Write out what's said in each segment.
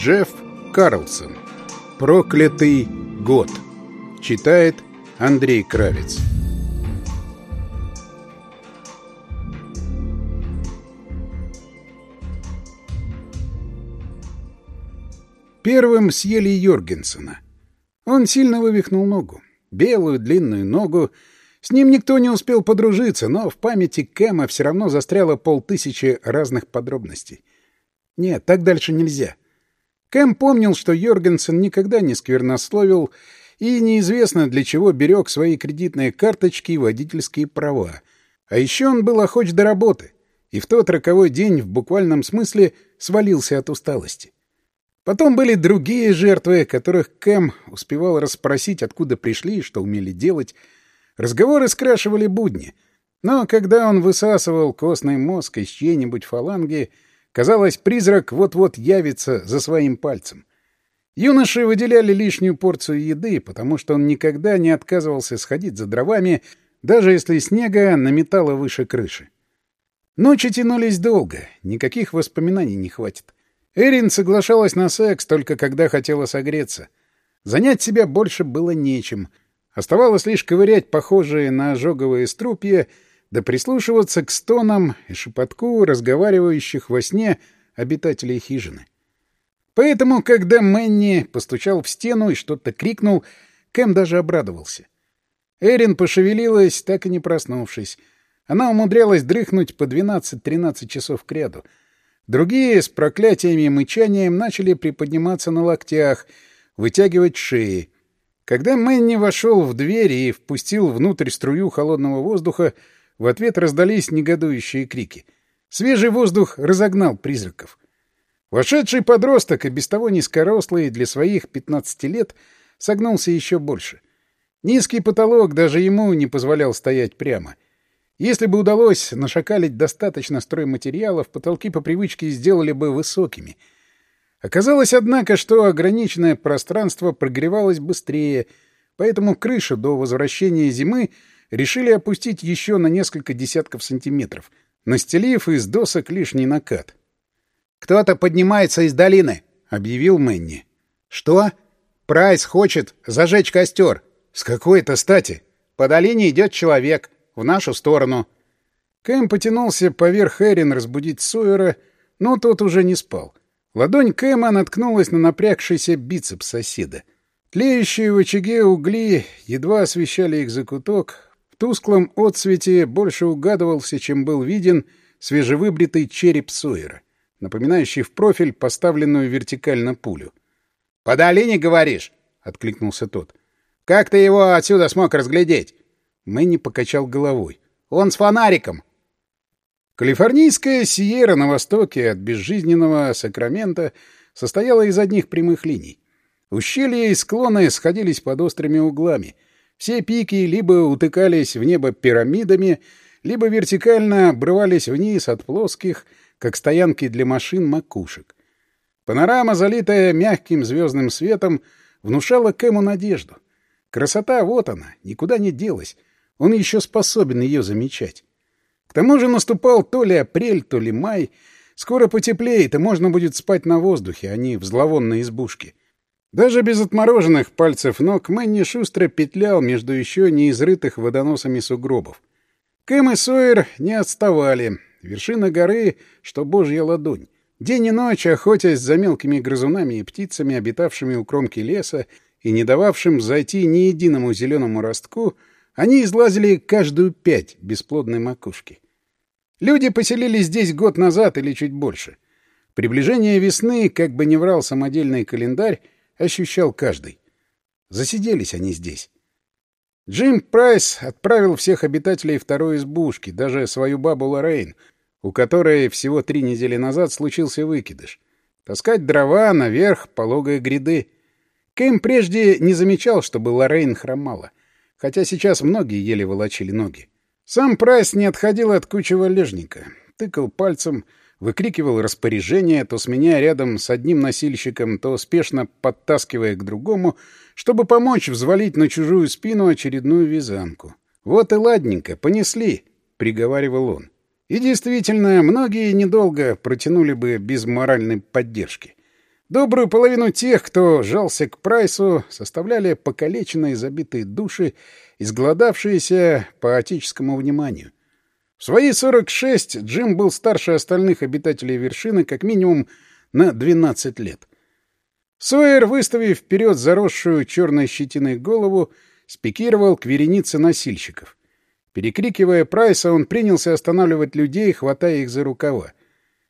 Джефф Карлсон. Проклятый год. Читает Андрей Кравец. Первым съели Йоргенсена. Он сильно вывихнул ногу. Белую длинную ногу. С ним никто не успел подружиться, но в памяти Кэма все равно застряло полтысячи разных подробностей. Нет, так дальше нельзя. Кэм помнил, что Йоргенсен никогда не сквернословил и неизвестно для чего берег свои кредитные карточки и водительские права. А еще он был охоч до работы, и в тот роковой день в буквальном смысле свалился от усталости. Потом были другие жертвы, которых Кэм успевал расспросить, откуда пришли и что умели делать. Разговоры скрашивали будни. Но когда он высасывал костный мозг из чьей-нибудь фаланги, казалось, призрак вот-вот явится за своим пальцем. Юноши выделяли лишнюю порцию еды, потому что он никогда не отказывался сходить за дровами, даже если снега наметало выше крыши. Ночи тянулись долго, никаких воспоминаний не хватит. Эрин соглашалась на секс только когда хотела согреться. Занять себя больше было нечем. Оставалось лишь ковырять похожие на ожоговые струпья, да прислушиваться к стонам и шепотку разговаривающих во сне обитателей хижины. Поэтому, когда Мэнни постучал в стену и что-то крикнул, Кэм даже обрадовался. Эрин пошевелилась, так и не проснувшись. Она умудрялась дрыхнуть по 12-13 часов кряду — Другие с проклятиями и мычанием начали приподниматься на локтях, вытягивать шеи. Когда Мэнни вошел в дверь и впустил внутрь струю холодного воздуха, в ответ раздались негодующие крики. Свежий воздух разогнал призраков. Вошедший подросток, и без того низкорослый для своих 15 лет, согнулся еще больше. Низкий потолок даже ему не позволял стоять прямо — если бы удалось нашакалить достаточно стройматериалов, потолки по привычке сделали бы высокими. Оказалось, однако, что ограниченное пространство прогревалось быстрее, поэтому крышу до возвращения зимы решили опустить еще на несколько десятков сантиметров, настелив из досок лишний накат. «Кто-то поднимается из долины», — объявил Мэнни. «Что? Прайс хочет зажечь костер. С какой-то стати? По долине идет человек». В нашу сторону. Кэм потянулся поверх Эрин разбудить Сойера, но тот уже не спал. Ладонь Кэма наткнулась на напрягшийся бицепс соседа. Тлеющие в очаге угли едва освещали их закуток. Тусклом отсвете больше угадывался, чем был виден свежевыбритый череп Сойера, напоминающий в профиль поставленную вертикально пулю. — По долине, говоришь? — откликнулся тот. — Как ты его отсюда смог разглядеть? Мэнни покачал головой. «Он с фонариком!» Калифорнийская Сиера на востоке от безжизненного Сакрамента состояла из одних прямых линий. Ущелья и склоны сходились под острыми углами. Все пики либо утыкались в небо пирамидами, либо вертикально обрывались вниз от плоских, как стоянки для машин, макушек. Панорама, залитая мягким звездным светом, внушала Кэму надежду. Красота вот она, никуда не делась — он еще способен ее замечать. К тому же наступал то ли апрель, то ли май. Скоро потеплеет, и можно будет спать на воздухе, а не в зловонной избушке. Даже без отмороженных пальцев ног Мэнни шустро петлял между еще не изрытых водоносами сугробов. Кэм и Сойер не отставали. Вершина горы, что божья ладонь. День и ночь, охотясь за мелкими грызунами и птицами, обитавшими у кромки леса и не дававшим зайти ни единому зеленому ростку, они излазили каждую пять бесплодной макушки. Люди поселились здесь год назад или чуть больше. Приближение весны, как бы не врал самодельный календарь, ощущал каждый. Засиделись они здесь. Джим Прайс отправил всех обитателей второй избушки, даже свою бабу Лоррейн, у которой всего три недели назад случился выкидыш. Таскать дрова наверх пологой гряды. Кэм прежде не замечал, чтобы Лоррейн хромала хотя сейчас многие еле волочили ноги. Сам Прайс не отходил от кучи валежника. Тыкал пальцем, выкрикивал распоряжение, то сменяя рядом с одним носильщиком, то спешно подтаскивая к другому, чтобы помочь взвалить на чужую спину очередную вязанку. «Вот и ладненько, понесли», — приговаривал он. И действительно, многие недолго протянули бы без моральной поддержки. Добрую половину тех, кто жался к Прайсу, составляли покалеченные забитые души, изголодавшиеся по отеческому вниманию. В свои 46 Джим был старше остальных обитателей вершины как минимум на 12 лет. Сойер, выставив вперед заросшую черной щетиной голову, спикировал к веренице носильщиков. Перекрикивая Прайса, он принялся останавливать людей, хватая их за рукава.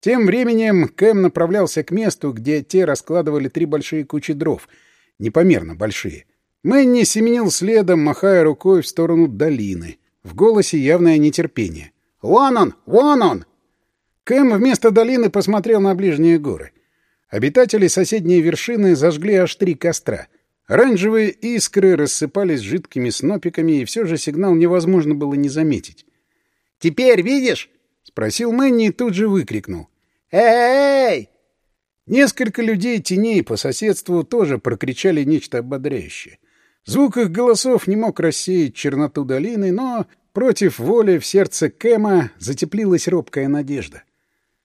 Тем временем Кэм направлялся к месту, где те раскладывали три большие кучи дров, непомерно большие. Мэнни семенил следом, махая рукой в сторону долины. В голосе явное нетерпение. «Вон он! Вон он!» Кэм вместо долины посмотрел на ближние горы. Обитатели соседней вершины зажгли аж три костра. Оранжевые искры рассыпались жидкими снопиками, и все же сигнал невозможно было не заметить. «Теперь видишь?» — спросил Мэнни и тут же выкрикнул. «Эй!» Несколько людей теней по соседству тоже прокричали нечто ободряющее. Звук их голосов не мог рассеять черноту долины, но против воли в сердце Кэма затеплилась робкая надежда.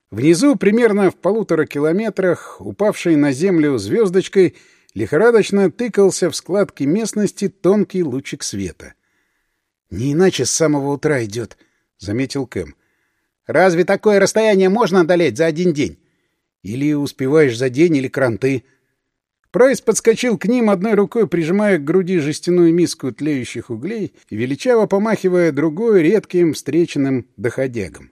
Внизу, примерно в полутора километрах, упавшей на землю звездочкой, лихорадочно тыкался в складки местности тонкий лучик света. — Не иначе с самого утра идет, — заметил Кэм. Разве такое расстояние можно одолеть за один день? Или успеваешь за день, или кранты. Прайс подскочил к ним, одной рукой прижимая к груди жестяную миску тлеющих углей и величаво помахивая другой редким встреченным доходягом.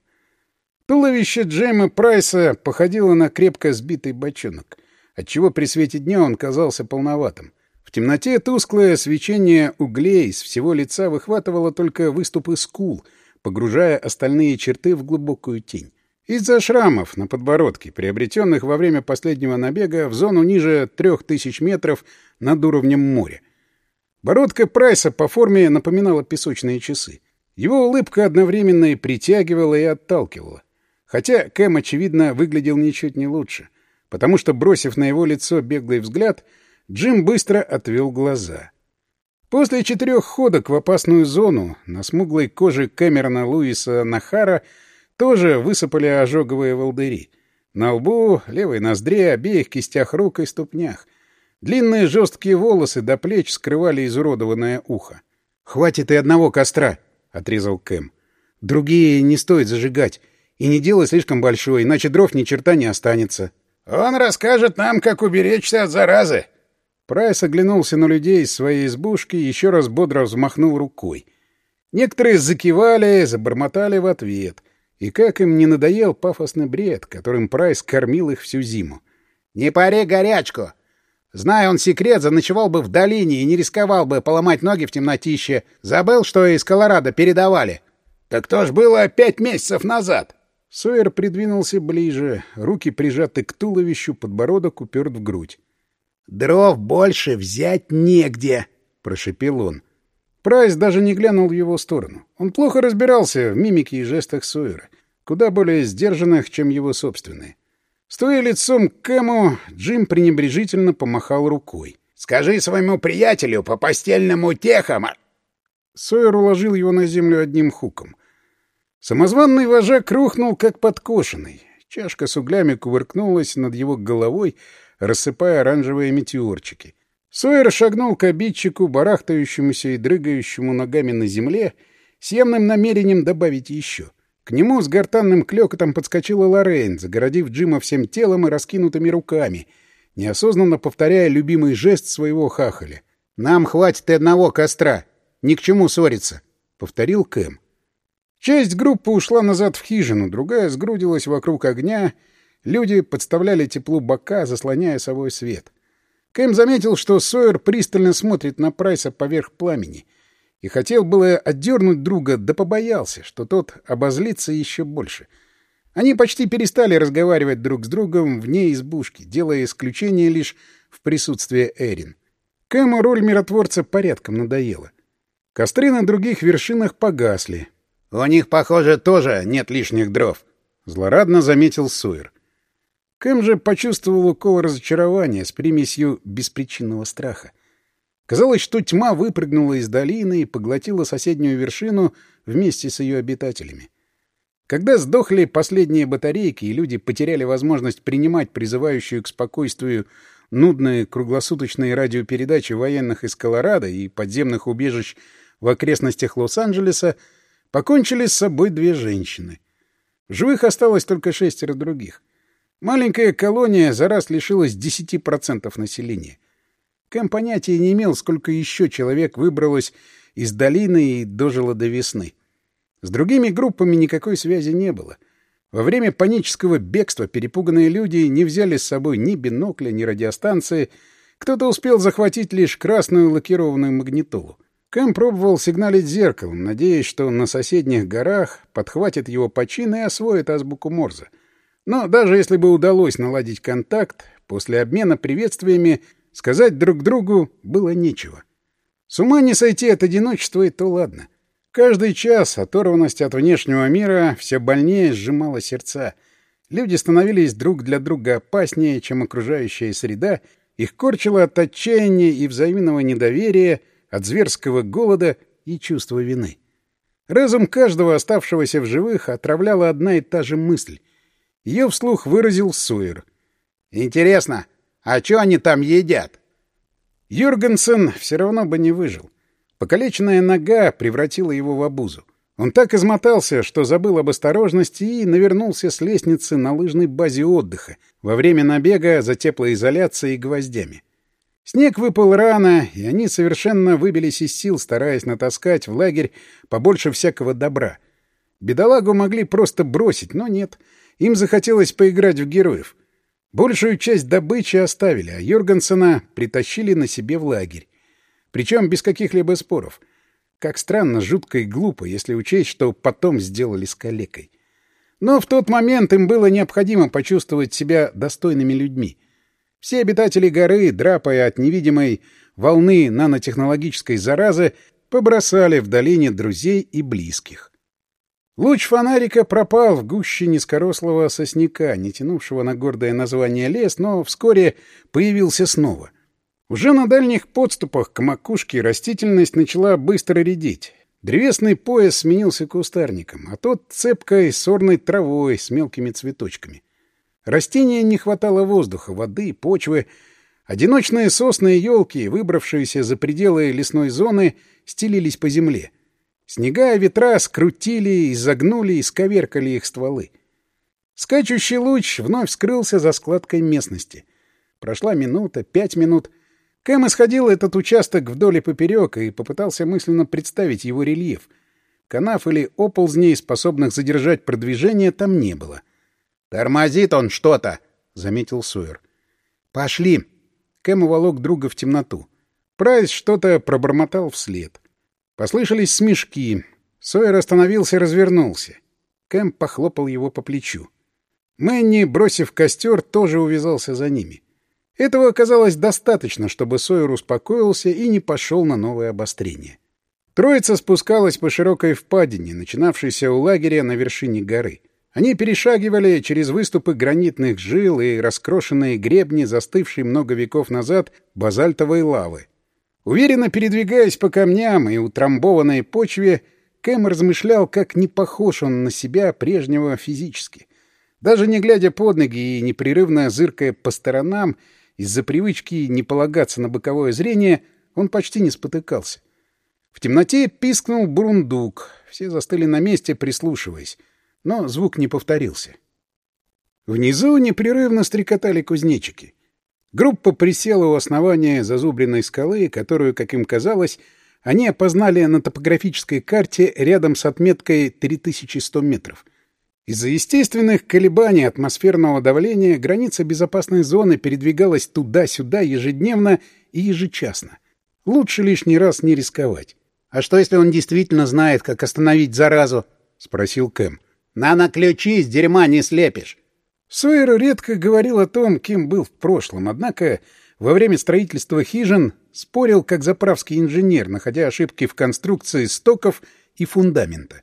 Туловище Джейма Прайса походило на крепко сбитый бочонок, отчего при свете дня он казался полноватым. В темноте тусклое свечение углей с всего лица выхватывало только выступы скул — погружая остальные черты в глубокую тень. Из-за шрамов на подбородке, приобретенных во время последнего набега в зону ниже трех тысяч метров над уровнем моря. Бородка Прайса по форме напоминала песочные часы. Его улыбка одновременно и притягивала, и отталкивала. Хотя Кэм, очевидно, выглядел ничуть не лучше, потому что, бросив на его лицо беглый взгляд, Джим быстро отвел глаза — После четырех ходок в опасную зону на смуглой коже Кэмерона Луиса Нахара тоже высыпали ожоговые волдыри. На лбу, левой ноздре, обеих кистях рук и ступнях. Длинные жесткие волосы до плеч скрывали изуродованное ухо. «Хватит и одного костра», — отрезал Кэм. «Другие не стоит зажигать. И не делай слишком большой, иначе дров ни черта не останется». «Он расскажет нам, как уберечься от заразы», Прайс оглянулся на людей из своей избушки и еще раз бодро взмахнул рукой. Некоторые закивали, забормотали в ответ. И как им не надоел пафосный бред, которым Прайс кормил их всю зиму. «Не пари горячку! Зная он секрет, заночевал бы в долине и не рисковал бы поломать ноги в темнотище. Забыл, что из Колорадо передавали». «Так то ж было пять месяцев назад!» Сойер придвинулся ближе, руки прижаты к туловищу, подбородок уперт в грудь. «Дров больше взять негде!» — прошепел он. Прайс даже не глянул в его сторону. Он плохо разбирался в мимике и жестах Сойера, куда более сдержанных, чем его собственные. Стоя лицом к Кэму, Джим пренебрежительно помахал рукой. «Скажи своему приятелю по постельному техам...» Сойер уложил его на землю одним хуком. Самозванный вожак рухнул, как подкошенный. Чашка с углями кувыркнулась над его головой, рассыпая оранжевые метеорчики. Сойер шагнул к обидчику, барахтающемуся и дрыгающему ногами на земле, с явным намерением добавить еще. К нему с гортанным клёкотом подскочила Лоррейн, загородив Джима всем телом и раскинутыми руками, неосознанно повторяя любимый жест своего хахаля. «Нам хватит и одного костра. Ни к чему ссориться», — повторил Кэм. Часть группы ушла назад в хижину, другая сгрудилась вокруг огня — Люди подставляли теплу бока, заслоняя собой свет. Кэм заметил, что Сойер пристально смотрит на Прайса поверх пламени. И хотел было отдернуть друга, да побоялся, что тот обозлится еще больше. Они почти перестали разговаривать друг с другом вне избушки, делая исключение лишь в присутствии Эрин. Кэму роль миротворца порядком надоела. Костры на других вершинах погасли. — У них, похоже, тоже нет лишних дров, — злорадно заметил Сойер. Кэм же почувствовал укол разочарования с примесью беспричинного страха. Казалось, что тьма выпрыгнула из долины и поглотила соседнюю вершину вместе с ее обитателями. Когда сдохли последние батарейки и люди потеряли возможность принимать призывающую к спокойствию нудные круглосуточные радиопередачи военных из Колорадо и подземных убежищ в окрестностях Лос-Анджелеса, покончили с собой две женщины. В живых осталось только шестеро других. Маленькая колония за раз лишилась 10% населения. Кэм понятия не имел, сколько еще человек выбралось из долины и дожило до весны. С другими группами никакой связи не было. Во время панического бегства перепуганные люди не взяли с собой ни бинокля, ни радиостанции. Кто-то успел захватить лишь красную лакированную магнитолу. Кэм пробовал сигналить зеркалом, надеясь, что на соседних горах подхватит его почин и освоит азбуку Морзе. Но даже если бы удалось наладить контакт, после обмена приветствиями сказать друг другу было нечего. С ума не сойти от одиночества, и то ладно. Каждый час оторванность от внешнего мира все больнее сжимала сердца. Люди становились друг для друга опаснее, чем окружающая среда, их корчило от отчаяния и взаимного недоверия, от зверского голода и чувства вины. Разум каждого оставшегося в живых отравляла одна и та же мысль. Ее вслух выразил Суэр. «Интересно, а что они там едят?» Юргенсен все равно бы не выжил. Покалеченная нога превратила его в обузу. Он так измотался, что забыл об осторожности и навернулся с лестницы на лыжной базе отдыха во время набега за теплоизоляцией и гвоздями. Снег выпал рано, и они совершенно выбились из сил, стараясь натаскать в лагерь побольше всякого добра. Бедолагу могли просто бросить, но нет. Им захотелось поиграть в героев. Большую часть добычи оставили, а Йоргансена притащили на себе в лагерь. Причем без каких-либо споров. Как странно, жутко и глупо, если учесть, что потом сделали с калекой. Но в тот момент им было необходимо почувствовать себя достойными людьми. Все обитатели горы, драпая от невидимой волны нанотехнологической заразы, побросали в долине друзей и близких. Луч фонарика пропал в гуще низкорослого сосняка, не тянувшего на гордое название лес, но вскоре появился снова. Уже на дальних подступах к макушке растительность начала быстро редеть. Древесный пояс сменился кустарником, а тот — цепкой сорной травой с мелкими цветочками. Растения не хватало воздуха, воды, почвы. Одиночные сосны и елки, выбравшиеся за пределы лесной зоны, стелились по земле. Снега и ветра скрутили, изогнули и сковеркали их стволы. Скачущий луч вновь скрылся за складкой местности. Прошла минута, пять минут — Кэм исходил этот участок вдоль и поперек и попытался мысленно представить его рельеф. Канав или оползней, способных задержать продвижение, там не было. «Тормозит он что-то!» — заметил Сойер. «Пошли!» Кэм уволок друга в темноту. Прайс что-то пробормотал вслед. Послышались смешки. Сойер остановился и развернулся. Кэм похлопал его по плечу. Мэнни, бросив костер, тоже увязался за ними. Этого оказалось достаточно, чтобы Сойер успокоился и не пошел на новое обострение. Троица спускалась по широкой впадине, начинавшейся у лагеря на вершине горы. Они перешагивали через выступы гранитных жил и раскрошенные гребни, застывшие много веков назад базальтовой лавы. Уверенно передвигаясь по камням и утрамбованной почве, Кэм размышлял, как не похож он на себя прежнего физически. Даже не глядя под ноги и непрерывно зыркая по сторонам, из-за привычки не полагаться на боковое зрение он почти не спотыкался. В темноте пискнул бурундук. Все застыли на месте, прислушиваясь. Но звук не повторился. Внизу непрерывно стрекотали кузнечики. Группа присела у основания зазубренной скалы, которую, как им казалось, они опознали на топографической карте рядом с отметкой 3100 метров — из-за естественных колебаний атмосферного давления граница безопасной зоны передвигалась туда-сюда ежедневно и ежечасно. Лучше лишний раз не рисковать. — А что, если он действительно знает, как остановить заразу? — спросил Кэм. — Нано-ключи из дерьма не слепишь. Сойер редко говорил о том, кем был в прошлом, однако во время строительства хижин спорил как заправский инженер, находя ошибки в конструкции стоков и фундамента.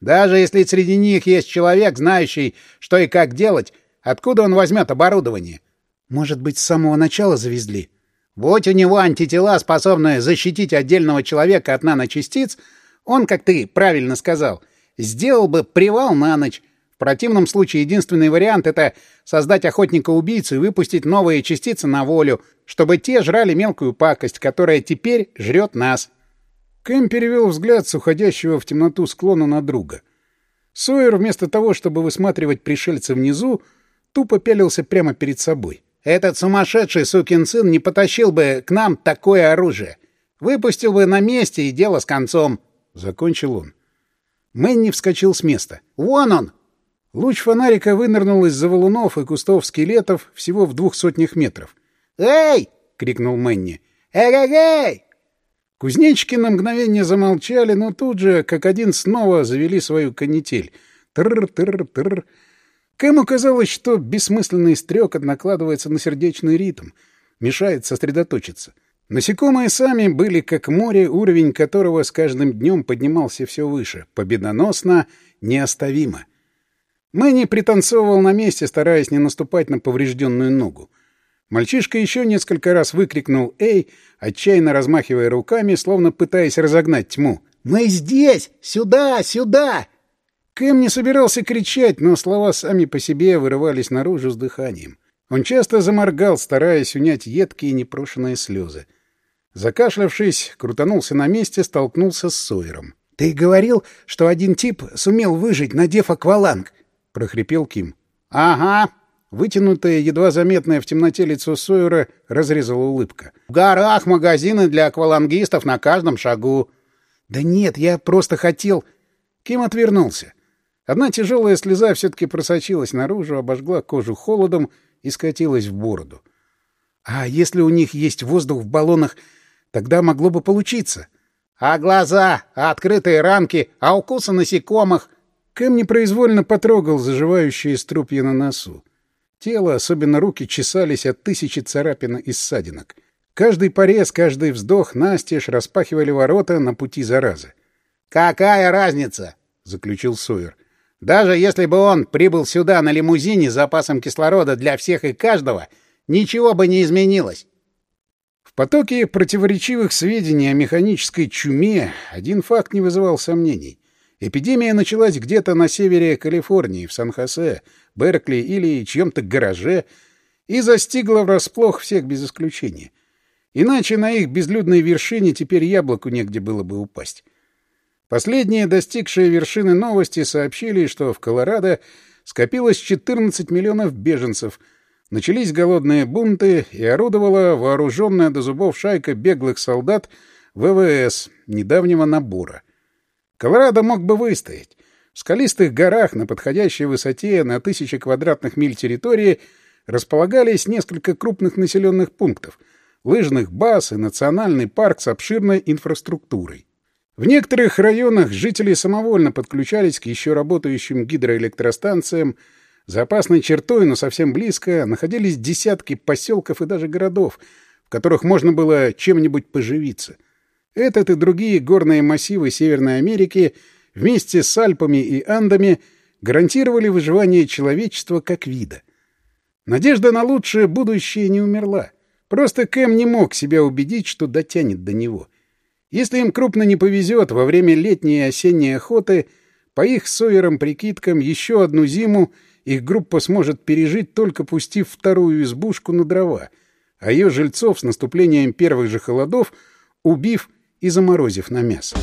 Даже если среди них есть человек, знающий, что и как делать, откуда он возьмет оборудование? Может быть, с самого начала завезли? Будь у него антитела, способные защитить отдельного человека от наночастиц, он, как ты правильно сказал, сделал бы привал на ночь. Противном случае единственный вариант — это создать охотника-убийцу и выпустить новые частицы на волю, чтобы те жрали мелкую пакость, которая теперь жрет нас. Кэм перевел взгляд с уходящего в темноту склона на друга. Сойер, вместо того, чтобы высматривать пришельца внизу, тупо пялился прямо перед собой. «Этот сумасшедший сукин сын не потащил бы к нам такое оружие. Выпустил бы на месте, и дело с концом», — закончил он. Мэнни вскочил с места. «Вон он!» Луч фонарика вынырнул из-за валунов и кустов скелетов всего в двух сотнях метров. «Эй!» — крикнул Мэнни. «Эй-эй-эй!» Кузнечики на мгновение замолчали, но тут же, как один, снова завели свою канитель. Тр-тр-тр. Кэму казалось, что бессмысленный стрекот накладывается на сердечный ритм, мешает сосредоточиться. Насекомые сами были как море, уровень которого с каждым днем поднимался все выше, победоносно, неоставимо. Мэнни пританцовывал на месте, стараясь не наступать на поврежденную ногу. Мальчишка еще несколько раз выкрикнул «Эй!», отчаянно размахивая руками, словно пытаясь разогнать тьму. «Мы здесь! Сюда! Сюда!» Кэм не собирался кричать, но слова сами по себе вырывались наружу с дыханием. Он часто заморгал, стараясь унять едкие непрошенные слезы. Закашлявшись, крутанулся на месте, столкнулся с Сойером. — Ты говорил, что один тип сумел выжить, надев акваланг? — прохрипел Ким. — Ага, Вытянутое, едва заметное в темноте лицо Сойера разрезала улыбка. «В горах магазины для аквалангистов на каждом шагу». «Да нет, я просто хотел...» Ким отвернулся. Одна тяжелая слеза все-таки просочилась наружу, обожгла кожу холодом и скатилась в бороду. «А если у них есть воздух в баллонах, тогда могло бы получиться». «А глаза? А открытые ранки? А укусы насекомых?» Кэм непроизвольно потрогал заживающие струпья на носу. Тело, особенно руки, чесались от тысячи царапин и ссадинок. Каждый порез, каждый вздох настежь распахивали ворота на пути заразы. «Какая разница?» — заключил Сойер. «Даже если бы он прибыл сюда на лимузине с запасом кислорода для всех и каждого, ничего бы не изменилось». В потоке противоречивых сведений о механической чуме один факт не вызывал сомнений. Эпидемия началась где-то на севере Калифорнии, в Сан-Хосе, Беркли или чьем-то гараже, и застигла врасплох всех без исключения. Иначе на их безлюдной вершине теперь яблоку негде было бы упасть. Последние, достигшие вершины новости, сообщили, что в Колорадо скопилось 14 миллионов беженцев, начались голодные бунты и орудовала вооруженная до зубов шайка беглых солдат ВВС недавнего набора — Колорадо мог бы выстоять. В скалистых горах на подходящей высоте на тысячи квадратных миль территории располагались несколько крупных населенных пунктов, лыжных баз и национальный парк с обширной инфраструктурой. В некоторых районах жители самовольно подключались к еще работающим гидроэлектростанциям, за опасной чертой, но совсем близко, находились десятки поселков и даже городов, в которых можно было чем-нибудь поживиться — этот и другие горные массивы Северной Америки вместе с Альпами и Андами гарантировали выживание человечества как вида. Надежда на лучшее будущее не умерла. Просто Кэм не мог себя убедить, что дотянет до него. Если им крупно не повезет во время летней и осенней охоты, по их Сойерам прикидкам, еще одну зиму их группа сможет пережить, только пустив вторую избушку на дрова, а ее жильцов с наступлением первых же холодов убив и заморозив на мясо.